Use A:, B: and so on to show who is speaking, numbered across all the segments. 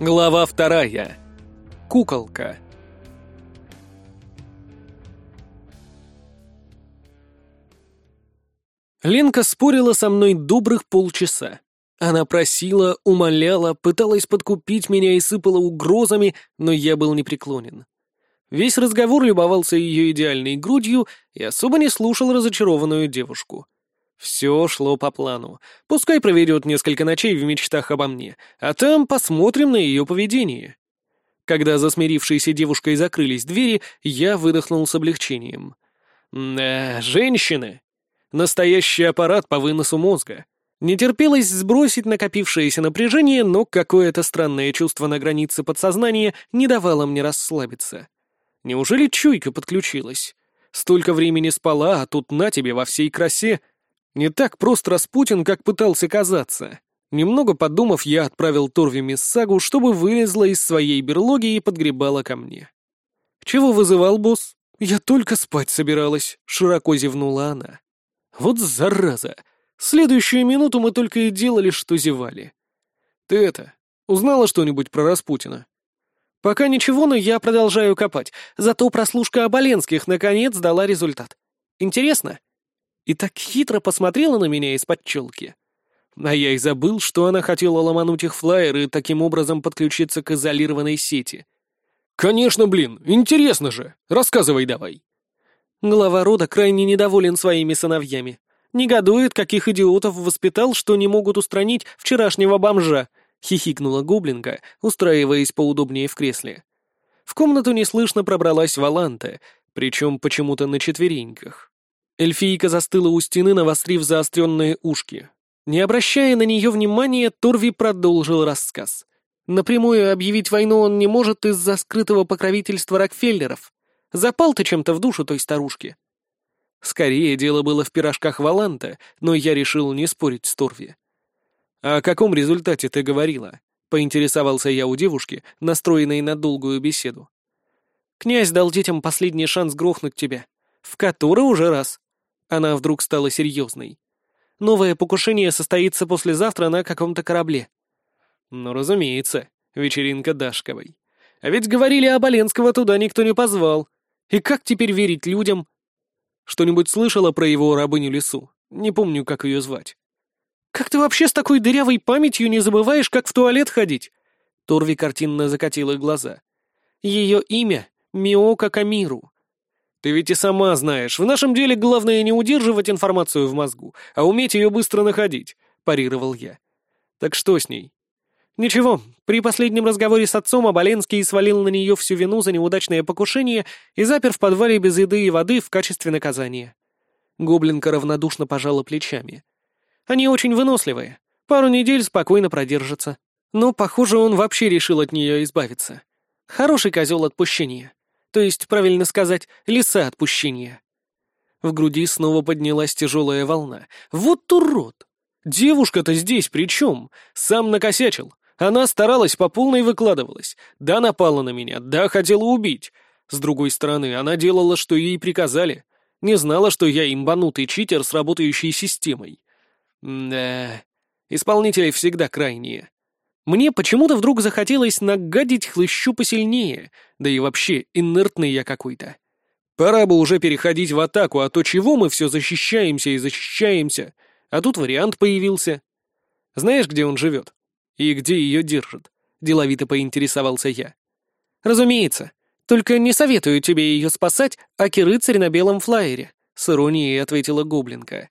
A: Глава вторая. Куколка. Ленка спорила со мной добрых полчаса. Она просила, умоляла, пыталась подкупить меня и сыпала угрозами, но я был непреклонен. Весь разговор любовался ее идеальной грудью и особо не слушал разочарованную девушку. Все шло по плану. Пускай проведет несколько ночей в мечтах обо мне, а там посмотрим на ее поведение. Когда за смирившейся девушкой закрылись двери, я выдохнул с облегчением. Да, женщины. Настоящий аппарат по выносу мозга. Не терпелось сбросить накопившееся напряжение, но какое-то странное чувство на границе подсознания не давало мне расслабиться. Неужели чуйка подключилась? Столько времени спала, а тут на тебе во всей красе. Не так просто Распутин, как пытался казаться. Немного подумав, я отправил Торви Миссагу, чтобы вылезла из своей берлоги и подгребала ко мне. «Чего вызывал босс? Я только спать собиралась», — широко зевнула она. «Вот зараза! Следующую минуту мы только и делали, что зевали. Ты это, узнала что-нибудь про Распутина?» «Пока ничего, но я продолжаю копать. Зато прослушка Оболенских наконец дала результат. Интересно?» И так хитро посмотрела на меня из-под челки. А я и забыл, что она хотела ломануть их флайер и таким образом подключиться к изолированной сети. «Конечно, блин, интересно же! Рассказывай давай!» Глава рода крайне недоволен своими сыновьями. Негодует, каких идиотов воспитал, что не могут устранить вчерашнего бомжа, — хихикнула гоблинка, устраиваясь поудобнее в кресле. В комнату неслышно пробралась Валанта, причем почему-то на четвереньках. Эльфийка застыла у стены, навострив заостренные ушки. Не обращая на нее внимания, Торви продолжил рассказ. Напрямую объявить войну он не может из-за скрытого покровительства Рокфеллеров. Запал ты чем-то в душу той старушки. Скорее, дело было в пирожках Валанта, но я решил не спорить с Торви. «О каком результате ты говорила?» — поинтересовался я у девушки, настроенной на долгую беседу. «Князь дал детям последний шанс грохнуть тебя. В который уже раз. Она вдруг стала серьезной. Новое покушение состоится послезавтра на каком-то корабле. Ну, разумеется, вечеринка Дашковой. А ведь говорили, а Боленского туда никто не позвал. И как теперь верить людям? Что-нибудь слышала про его рабыню лесу? Не помню, как ее звать. «Как ты вообще с такой дырявой памятью не забываешь, как в туалет ходить?» Торви картинно закатила глаза. «Ее имя — Миока Камиру. Ты ведь и сама знаешь, в нашем деле главное не удерживать информацию в мозгу, а уметь ее быстро находить», — парировал я. «Так что с ней?» «Ничего, при последнем разговоре с отцом Оболенский свалил на нее всю вину за неудачное покушение и запер в подвале без еды и воды в качестве наказания». Гоблинка равнодушно пожала плечами. «Они очень выносливые. Пару недель спокойно продержатся. Но, похоже, он вообще решил от нее избавиться. Хороший козел отпущения. То есть, правильно сказать, леса отпущения. В груди снова поднялась тяжелая волна. Вот урод! Девушка-то здесь при чем? Сам накосячил. Она старалась, по полной выкладывалась. Да, напала на меня, да, хотела убить. С другой стороны, она делала, что ей приказали. Не знала, что я имбанутый читер с работающей системой. Да, исполнители всегда крайние. Мне почему-то вдруг захотелось нагадить хлыщу посильнее, да и вообще инертный я какой-то. Пора бы уже переходить в атаку, а то чего мы все защищаемся и защищаемся, а тут вариант появился. Знаешь, где он живет? И где ее держат? Деловито поинтересовался я. Разумеется. Только не советую тебе ее спасать, аки-рыцарь на белом флайере, с иронией ответила гоблинка.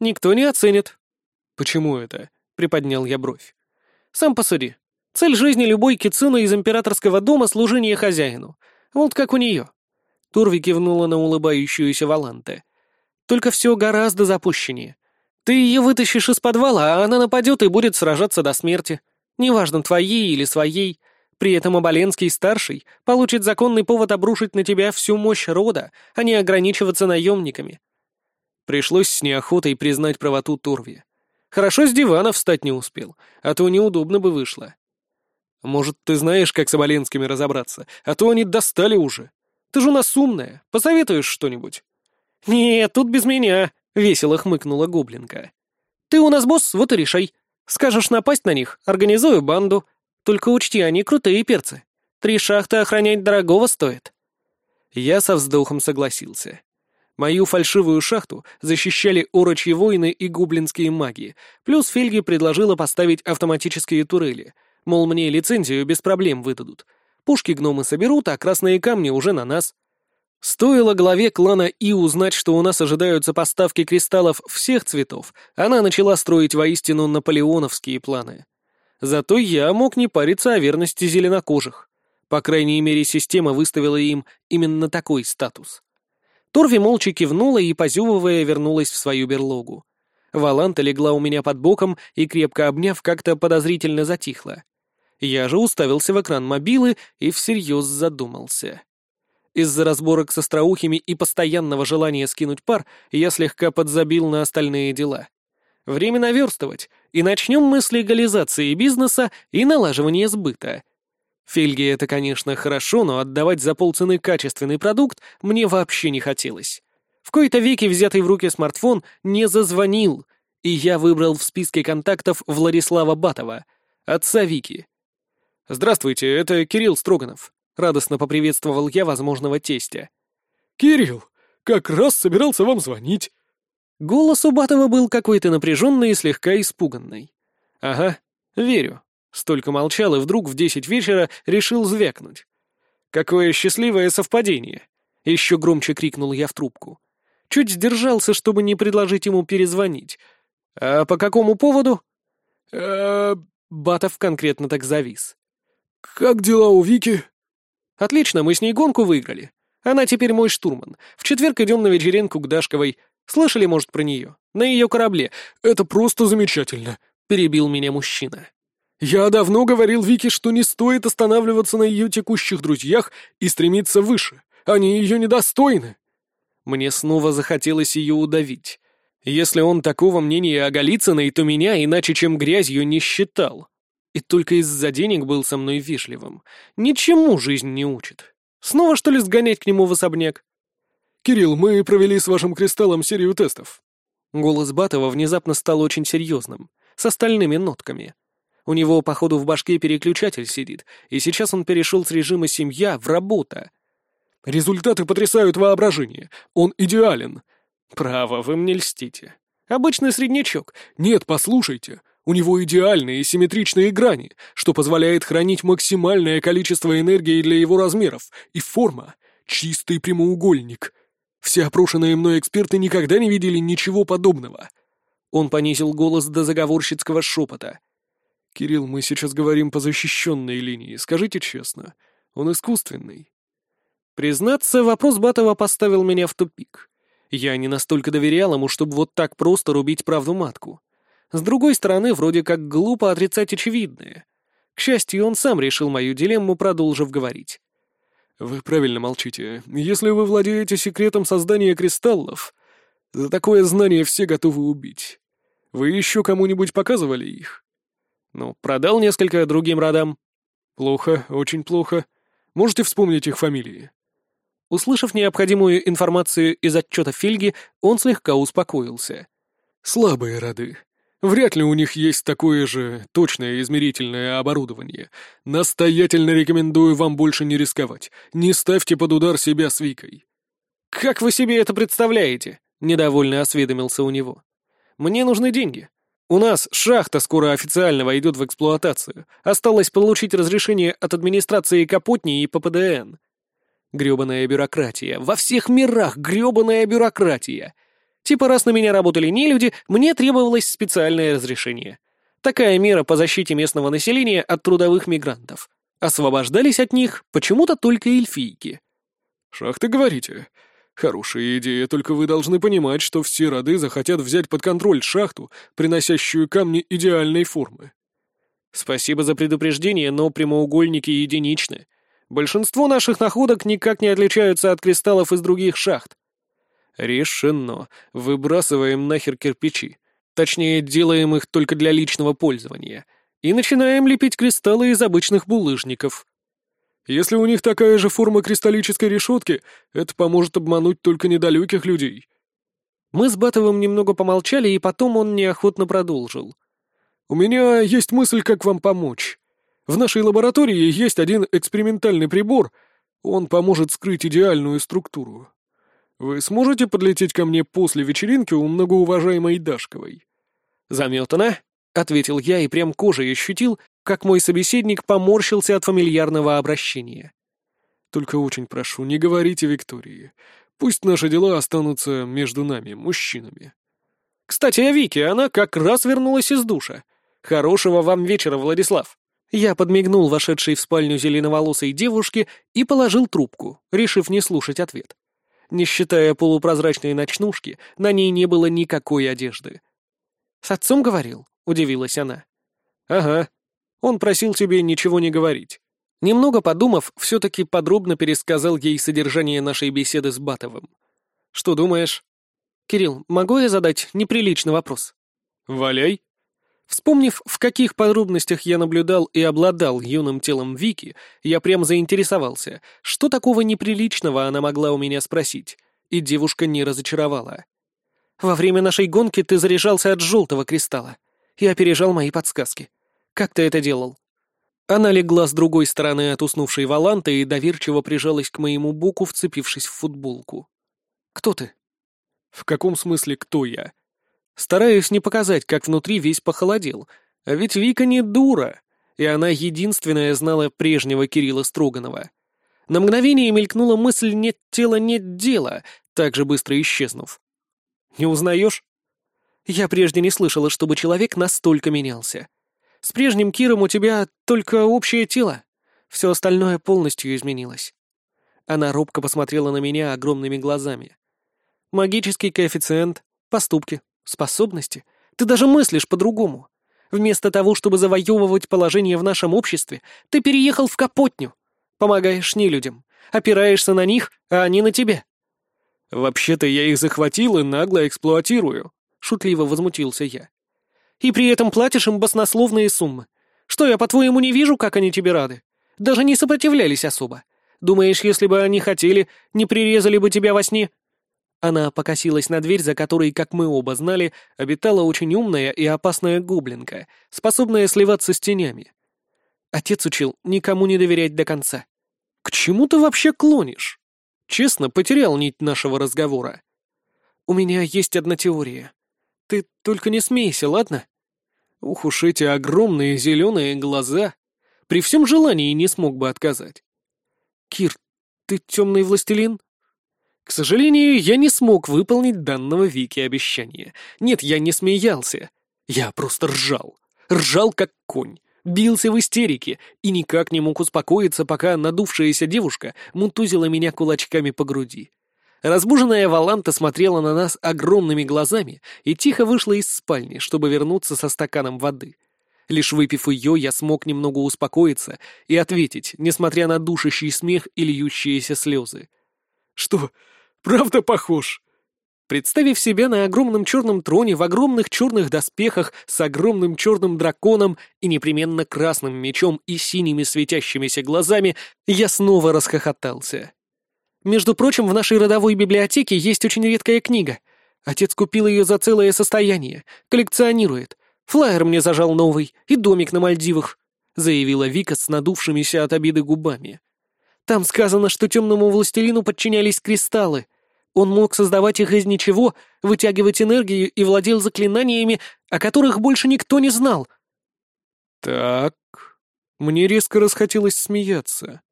A: Никто не оценит. Почему это? Приподнял я бровь. Сам посуди. Цель жизни любой кицуны из императорского дома — служение хозяину. Вот как у нее. Турви кивнула на улыбающуюся Валанте. Только все гораздо запущеннее. Ты ее вытащишь из подвала, а она нападет и будет сражаться до смерти. Неважно, твоей или своей. При этом Оболенский старший получит законный повод обрушить на тебя всю мощь рода, а не ограничиваться наемниками. Пришлось с неохотой признать правоту Турви. Хорошо с дивана встать не успел, а то неудобно бы вышло. Может, ты знаешь, как с Оболенскими разобраться, а то они достали уже. Ты же у нас умная, посоветуешь что-нибудь?» «Нет, тут без меня», — весело хмыкнула гоблинка. «Ты у нас босс, вот и решай. Скажешь напасть на них, организую банду. Только учти, они крутые перцы. Три шахты охранять дорогого стоит». Я со вздохом согласился. Мою фальшивую шахту защищали орочьи воины и гоблинские маги, плюс Фельги предложила поставить автоматические турели, мол, мне лицензию без проблем выдадут. Пушки гномы соберут, а красные камни уже на нас. Стоило главе клана И узнать, что у нас ожидаются поставки кристаллов всех цветов, она начала строить воистину наполеоновские планы. Зато я мог не париться о верности зеленокожих. По крайней мере, система выставила им именно такой статус. Торви молча кивнула и, позевывая, вернулась в свою берлогу. Валанта легла у меня под боком и, крепко обняв, как-то подозрительно затихла. Я же уставился в экран мобилы и всерьез задумался. Из-за разборок с остроухими и постоянного желания скинуть пар я слегка подзабил на остальные дела. Время наверстывать, и начнем мы с легализации бизнеса и налаживания сбыта. Фельги это, конечно, хорошо, но отдавать за полцены качественный продукт мне вообще не хотелось. В кои-то веки взятый в руки смартфон не зазвонил, и я выбрал в списке контактов Владислава Батова, отца Вики. «Здравствуйте, это Кирилл Строганов», — радостно поприветствовал я возможного тестя.
B: «Кирилл, как раз собирался вам звонить».
A: Голос у Батова был какой-то напряженный и слегка испуганный. «Ага, верю. Столько молчал и вдруг в десять вечера решил звякнуть. «Какое счастливое совпадение!» — еще громче крикнул я в трубку. Чуть сдержался, чтобы не предложить ему перезвонить. «А по какому поводу?»
B: э
A: Батов конкретно так завис.
B: «Как дела у Вики?»
A: «Отлично, мы с ней гонку выиграли. Она теперь мой штурман. В четверг идем на вечеринку к Дашковой. Слышали, может, про нее? На ее корабле.
B: Это просто замечательно», — перебил меня мужчина. Я давно говорил Вике, что не стоит останавливаться на ее текущих друзьях и стремиться выше. Они ее недостойны.
A: Мне снова захотелось ее удавить. Если он такого мнения о Голицыной, то меня иначе чем грязью не считал. И только из-за денег был со мной вежливым. Ничему жизнь не учит. Снова, что ли, сгонять к нему в особняк?
B: «Кирилл, мы провели с вашим кристаллом серию тестов».
A: Голос Батова внезапно стал очень серьезным, с остальными нотками. У него, походу, в башке переключатель сидит, и сейчас он перешел с режима «семья» в «работа».
B: «Результаты потрясают воображение. Он идеален».
A: «Право, вы мне льстите. Обычный среднячок».
B: «Нет, послушайте. У него идеальные симметричные грани, что позволяет хранить максимальное количество энергии для его размеров, и форма — чистый прямоугольник. Все опрошенные мной эксперты никогда не видели ничего подобного».
A: Он понизил голос до заговорщицкого шепота.
B: «Кирилл, мы сейчас говорим по защищенной линии. Скажите честно, он искусственный?»
A: Признаться, вопрос Батова поставил меня в тупик. Я не настолько доверял ему, чтобы вот так просто рубить правду матку. С другой стороны, вроде как глупо отрицать очевидное. К счастью, он сам решил мою дилемму, продолжив говорить.
B: «Вы правильно молчите. Если вы владеете секретом создания кристаллов, за такое знание все готовы убить. Вы еще кому-нибудь показывали их?»
A: Ну, продал несколько другим родам.
B: Плохо, очень плохо. Можете вспомнить их фамилии?
A: Услышав необходимую информацию из отчета Фильги, он слегка успокоился.
B: Слабые роды. Вряд ли у них есть такое же точное измерительное оборудование. Настоятельно рекомендую вам больше не рисковать. Не ставьте под удар себя с Викой.
A: «Как вы себе это представляете?» — недовольно осведомился у него. «Мне нужны деньги. У нас шахта скоро официально войдет в эксплуатацию. Осталось получить разрешение от администрации Капотни и ППДН. Грёбаная бюрократия. Во всех мирах грёбаная бюрократия. Типа раз на меня работали не люди, мне требовалось специальное разрешение. Такая мера по защите местного населения от трудовых мигрантов. Освобождались от них почему-то только эльфийки.
B: «Шахты, говорите? Хорошая идея, только вы должны понимать, что все роды захотят взять под контроль шахту, приносящую камни идеальной формы.
A: Спасибо за предупреждение, но прямоугольники единичны. Большинство наших находок никак не отличаются от кристаллов из других шахт. Решено. Выбрасываем нахер кирпичи. Точнее, делаем их только для личного пользования. И начинаем лепить кристаллы из обычных булыжников.
B: Если у них такая же форма кристаллической решетки, это поможет обмануть только недалеких людей».
A: Мы с Батовым немного помолчали, и потом он неохотно продолжил.
B: «У меня есть мысль, как вам помочь. В нашей лаборатории есть один экспериментальный прибор. Он поможет скрыть идеальную структуру. Вы сможете подлететь ко мне после вечеринки у многоуважаемой Дашковой?»
A: «Заметано», — ответил я и прям кожей ощутил, как мой собеседник поморщился от фамильярного обращения.
B: «Только очень прошу, не говорите Виктории. Пусть наши дела останутся между нами, мужчинами».
A: «Кстати, о Вике, она как раз вернулась из душа. Хорошего вам вечера, Владислав». Я подмигнул вошедшей в спальню зеленоволосой девушке и положил трубку, решив не слушать ответ. Не считая полупрозрачной ночнушки, на ней не было никакой одежды. «С отцом говорил?» — удивилась она.
B: «Ага. Он просил тебе ничего не говорить».
A: Немного подумав, все-таки подробно пересказал ей содержание нашей беседы с Батовым. «Что думаешь?» «Кирилл, могу я задать неприличный вопрос?»
B: «Валяй».
A: Вспомнив, в каких подробностях я наблюдал и обладал юным телом Вики, я прям заинтересовался, что такого неприличного она могла у меня спросить, и девушка не разочаровала. «Во время нашей гонки ты заряжался от желтого кристалла и опережал мои подсказки. Как ты это делал?» Она легла с другой стороны от уснувшей Валанты и доверчиво прижалась к моему боку, вцепившись в футболку. «Кто ты?»
B: «В каком смысле кто я?»
A: Стараюсь не показать, как внутри весь похолодел. А ведь Вика не дура, и она единственная знала прежнего Кирилла Строганова. На мгновение мелькнула мысль «нет тела, нет дела», так же быстро исчезнув. «Не узнаешь?» Я прежде не слышала, чтобы человек настолько менялся. С прежним Киром у тебя только общее тело. Все остальное полностью изменилось. Она робко посмотрела на меня огромными глазами. Магический коэффициент, поступки, способности. Ты даже мыслишь по-другому. Вместо того, чтобы завоевывать положение в нашем обществе, ты переехал в Капотню. Помогаешь не людям, опираешься на них, а они на тебя.
B: «Вообще-то я их захватил и нагло эксплуатирую», — шутливо возмутился я.
A: «И при этом платишь им баснословные суммы. Что, я, по-твоему, не вижу, как они тебе рады? Даже не сопротивлялись особо. Думаешь, если бы они хотели, не прирезали бы тебя во сне?» Она покосилась на дверь, за которой, как мы оба знали, обитала очень умная и опасная гоблинка, способная сливаться с тенями. Отец учил никому не доверять до конца. «К чему ты вообще клонишь?» Честно, потерял нить нашего разговора. «У меня есть одна теория. Ты только не смейся, ладно?» Ух уж эти огромные зеленые глаза. При всем желании не смог бы отказать. «Кир, ты темный властелин?» К сожалению, я не смог выполнить данного Вики обещания. Нет, я не смеялся. Я просто ржал. Ржал, как конь. Бился в истерике и никак не мог успокоиться, пока надувшаяся девушка мутузила меня кулачками по груди. Разбуженная Валанта смотрела на нас огромными глазами и тихо вышла из спальни, чтобы вернуться со стаканом воды. Лишь выпив ее, я смог немного успокоиться и ответить, несмотря на душащий смех и льющиеся слезы.
B: «Что, Правда похож?»
A: Представив себя на огромном черном троне в огромных черных доспехах с огромным черным драконом и непременно красным мечом и синими светящимися глазами, я снова расхохотался. Между прочим, в нашей родовой библиотеке есть очень редкая книга. Отец купил ее за целое состояние, коллекционирует. Флаер мне зажал новый и домик на Мальдивах, заявила Вика с надувшимися от обиды губами. Там сказано, что темному властелину подчинялись кристаллы. Он мог создавать их из ничего, вытягивать энергию и владел заклинаниями, о которых больше никто не знал.
B: Так, мне резко расхотелось смеяться.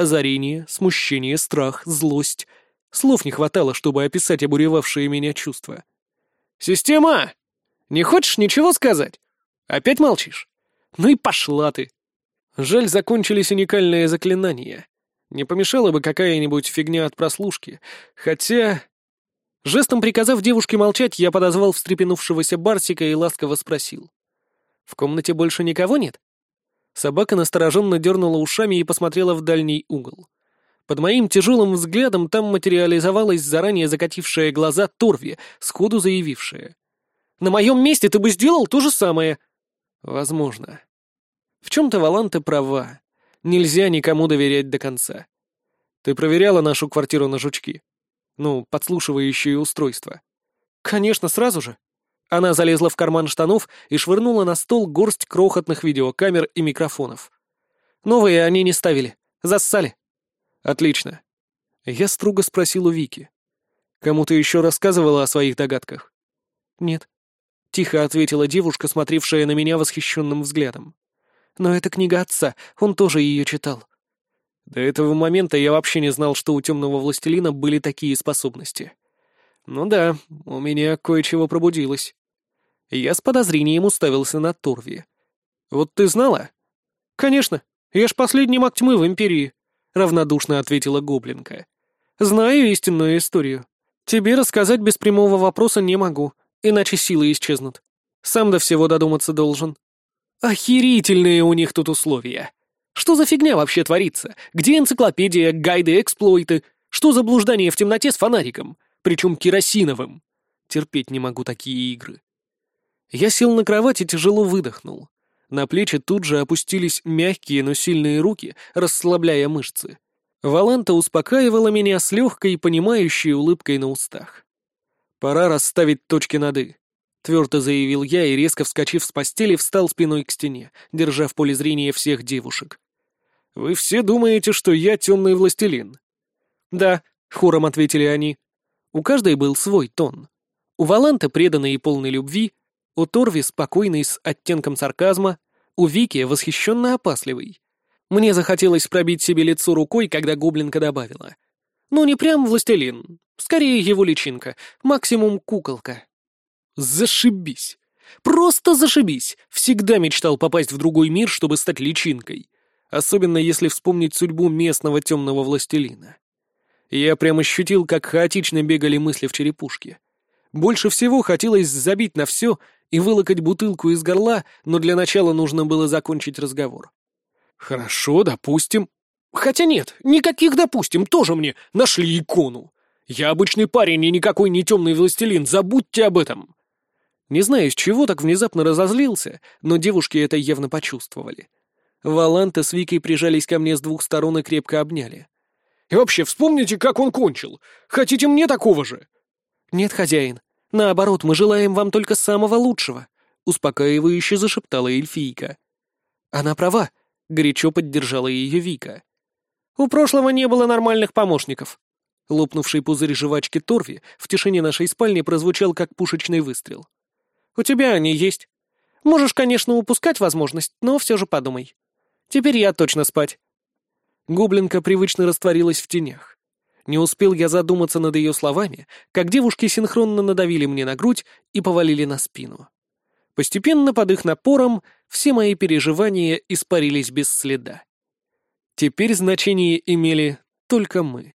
A: Озарение, смущение, страх, злость. Слов не хватало, чтобы описать обуревавшие меня чувства. «Система! Не хочешь ничего сказать? Опять молчишь? Ну и пошла ты!» Жаль, закончились уникальные заклинания. Не помешала бы какая-нибудь фигня от прослушки. Хотя... Жестом приказав девушке молчать, я подозвал встрепенувшегося Барсика и ласково спросил. «В комнате больше никого нет?» Собака настороженно дернула ушами и посмотрела в дальний угол. Под моим тяжелым взглядом там материализовалась заранее закатившая глаза Торви, сходу заявившая. «На моем месте ты бы сделал то же самое!» «Возможно». В чем-то Валанта права. Нельзя никому доверять до конца. Ты проверяла нашу квартиру на жучки? Ну, подслушивающие устройства. Конечно, сразу же. Она залезла в карман штанов и швырнула на стол горсть крохотных видеокамер и микрофонов. Новые они не ставили. Зассали.
B: Отлично. Я строго спросил у Вики. Кому ты еще рассказывала о своих догадках?
A: Нет.
B: Тихо ответила девушка, смотревшая на меня восхищенным взглядом.
A: Но это книга отца, он тоже ее читал.
B: До этого момента я вообще не знал, что у темного властелина были такие способности. Ну да, у меня кое-чего пробудилось. Я с подозрением уставился на Торви. «Вот ты знала?»
A: «Конечно. Я ж последний маг тьмы в Империи», — равнодушно ответила Гоблинка. «Знаю истинную историю. Тебе рассказать без прямого вопроса не могу, иначе силы исчезнут. Сам до всего додуматься должен».
B: «Охерительные у них тут условия. Что за фигня вообще творится? Где энциклопедия, гайды, эксплойты? Что за блуждание в темноте с фонариком? Причем керосиновым? Терпеть не могу такие игры». Я сел на кровать и тяжело выдохнул. На плечи тут же опустились мягкие, но сильные руки, расслабляя мышцы. Валанта успокаивала меня с легкой, понимающей улыбкой на устах. «Пора расставить точки над «и», — твердо заявил я и, резко вскочив с постели, встал спиной к стене, держа в поле зрения всех девушек. «Вы все думаете, что я темный властелин?»
A: «Да», — хором ответили они. У каждой был свой тон. У Валанты, преданной и полной любви, у Торви спокойный с оттенком сарказма, у Вики восхищенно опасливый. Мне захотелось пробить себе лицо рукой, когда гоблинка добавила. Ну, не прям властелин, скорее его личинка, максимум куколка.
B: Зашибись! Просто зашибись! Всегда мечтал попасть в другой мир, чтобы стать личинкой. Особенно если вспомнить судьбу местного темного властелина. Я прям ощутил, как хаотично бегали мысли в черепушке. Больше всего хотелось забить на все и вылокать бутылку из горла, но для начала нужно было закончить разговор. «Хорошо, допустим». «Хотя нет, никаких допустим, тоже мне нашли икону. Я обычный парень и никакой не темный властелин, забудьте об этом».
A: Не знаю, с чего так внезапно разозлился, но девушки это явно почувствовали. Валанта с Викой прижались ко мне с двух сторон и крепко обняли.
B: «И вообще, вспомните, как он кончил. Хотите мне такого же?»
A: «Нет, хозяин, Наоборот, мы желаем вам только самого лучшего», — успокаивающе зашептала эльфийка. «Она права», — горячо поддержала ее Вика. «У прошлого не было нормальных помощников». Лопнувший пузырь жвачки Торви в тишине нашей спальни прозвучал как пушечный выстрел. «У тебя они есть. Можешь, конечно, упускать возможность, но все же подумай. Теперь я точно спать». Гоблинка привычно растворилась в тенях. Не успел я задуматься над ее словами, как девушки синхронно надавили мне на грудь и повалили на спину. Постепенно под их напором все мои переживания испарились без следа. Теперь значение имели только мы.